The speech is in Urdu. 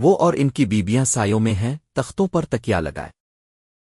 وہ اور ان کی بیبیاں سایوں میں ہیں تختوں پر تکیا لگائے۔